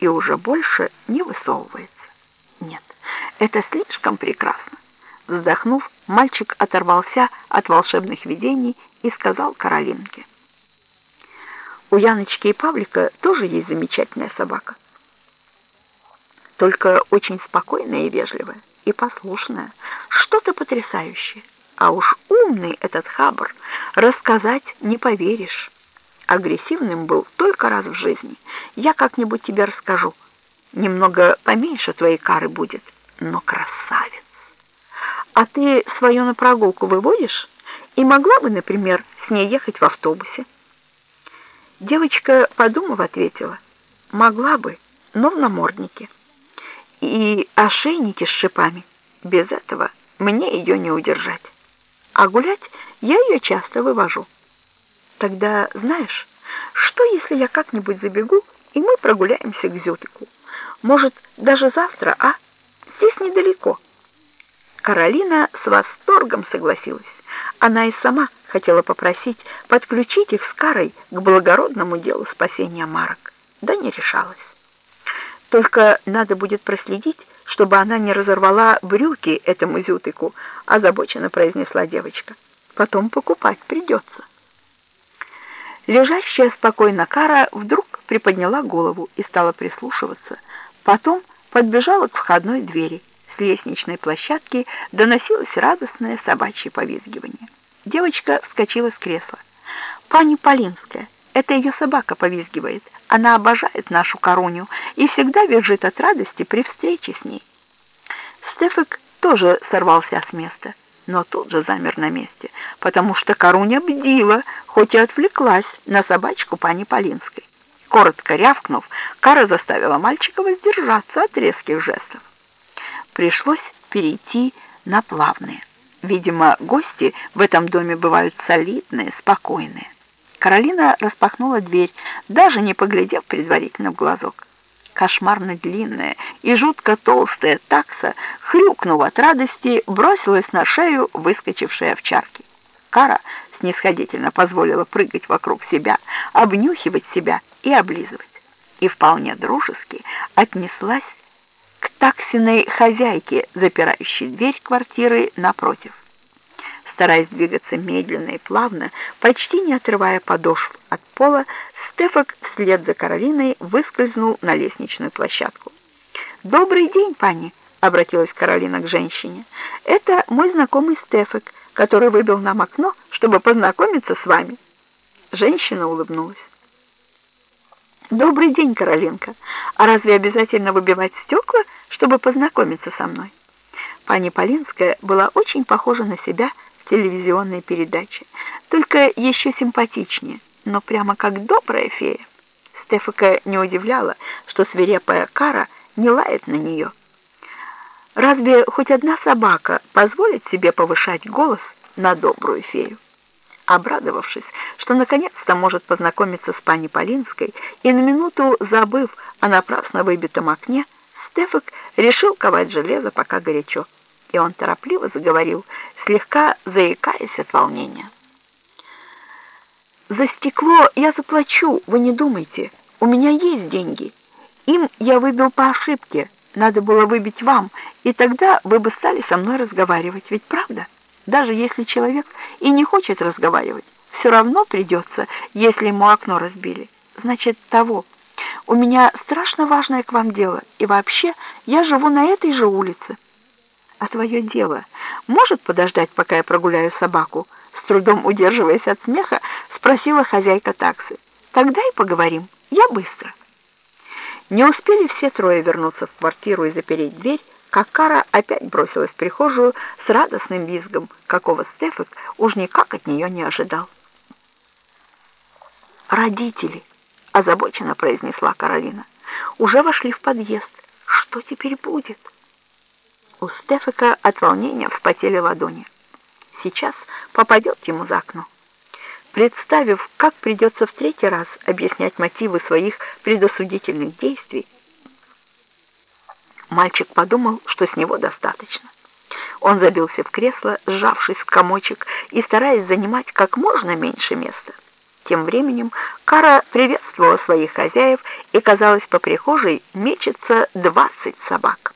и уже больше не высовывается. Нет, это слишком прекрасно. Вздохнув, мальчик оторвался от волшебных видений и сказал Каролинке. У Яночки и Павлика тоже есть замечательная собака. Только очень спокойная и вежливая, и послушная. Что-то потрясающее. А уж умный этот хабр, рассказать не поверишь. Агрессивным был только раз в жизни. Я как-нибудь тебе расскажу. Немного поменьше твоей кары будет, но красавец. А ты свою на прогулку выводишь? И могла бы, например, с ней ехать в автобусе? Девочка, подумав, ответила. Могла бы, но в наморднике. И ошейники с шипами. Без этого мне ее не удержать. А гулять я ее часто вывожу. Тогда, знаешь, что если я как-нибудь забегу, и мы прогуляемся к Зютыку? Может, даже завтра, а? Здесь недалеко. Каролина с восторгом согласилась. Она и сама хотела попросить подключить их с Карой к благородному делу спасения марок, да не решалась. Только надо будет проследить, чтобы она не разорвала брюки этому зютыку, озабоченно произнесла девочка. Потом покупать придется. Лежащая спокойно Кара вдруг приподняла голову и стала прислушиваться. Потом подбежала к входной двери. С лестничной площадки доносилось радостное собачье повизгивание. Девочка вскочила с кресла. «Пани Полинская, это ее собака повизгивает. Она обожает нашу Коруню и всегда визжит от радости при встрече с ней». Стефик тоже сорвался с места но тут же замер на месте, потому что Коруня бдила, хоть и отвлеклась на собачку пани Полинской. Коротко рявкнув, Кара заставила мальчика воздержаться от резких жестов. Пришлось перейти на плавные. Видимо, гости в этом доме бывают солидные, спокойные. Каролина распахнула дверь, даже не поглядев предварительно в глазок кошмарно длинная и жутко толстая такса, хрюкнув от радости, бросилась на шею выскочившей овчарки. Кара снисходительно позволила прыгать вокруг себя, обнюхивать себя и облизывать. И вполне дружески отнеслась к таксиной хозяйке, запирающей дверь квартиры напротив. Стараясь двигаться медленно и плавно, почти не отрывая подошв от пола, Стефак вслед за Каролиной выскользнул на лестничную площадку. «Добрый день, пани!» — обратилась Каролина к женщине. «Это мой знакомый Стефак, который выбил нам окно, чтобы познакомиться с вами». Женщина улыбнулась. «Добрый день, Каролинка. А разве обязательно выбивать стекла, чтобы познакомиться со мной?» Пани Полинская была очень похожа на себя в телевизионной передаче, только еще симпатичнее но прямо как добрая фея. Стефака не удивляла, что свирепая кара не лает на нее. Разве хоть одна собака позволит себе повышать голос на добрую фею? Обрадовавшись, что наконец-то может познакомиться с пани Полинской, и на минуту забыв о напрасно выбитом окне, Стефак решил ковать железо, пока горячо, и он торопливо заговорил, слегка заикаясь от волнения. За стекло я заплачу, вы не думайте. У меня есть деньги. Им я выбил по ошибке. Надо было выбить вам, и тогда вы бы стали со мной разговаривать. Ведь правда? Даже если человек и не хочет разговаривать, все равно придется, если ему окно разбили. Значит, того. У меня страшно важное к вам дело, и вообще я живу на этой же улице. А твое дело может подождать, пока я прогуляю собаку? С трудом удерживаясь от смеха, спросила хозяйка таксы. «Тогда и поговорим. Я быстро». Не успели все трое вернуться в квартиру и запереть дверь, как Кара опять бросилась в прихожую с радостным визгом, какого Стефик уж никак от нее не ожидал. «Родители!» — озабоченно произнесла Каролина. «Уже вошли в подъезд. Что теперь будет?» У Стефика от волнения вспотели ладони. Сейчас попадет ему за окно. Представив, как придется в третий раз объяснять мотивы своих предосудительных действий, мальчик подумал, что с него достаточно. Он забился в кресло, сжавшись в комочек и стараясь занимать как можно меньше места. Тем временем Кара приветствовала своих хозяев, и, казалось, по прихожей мечется двадцать собак.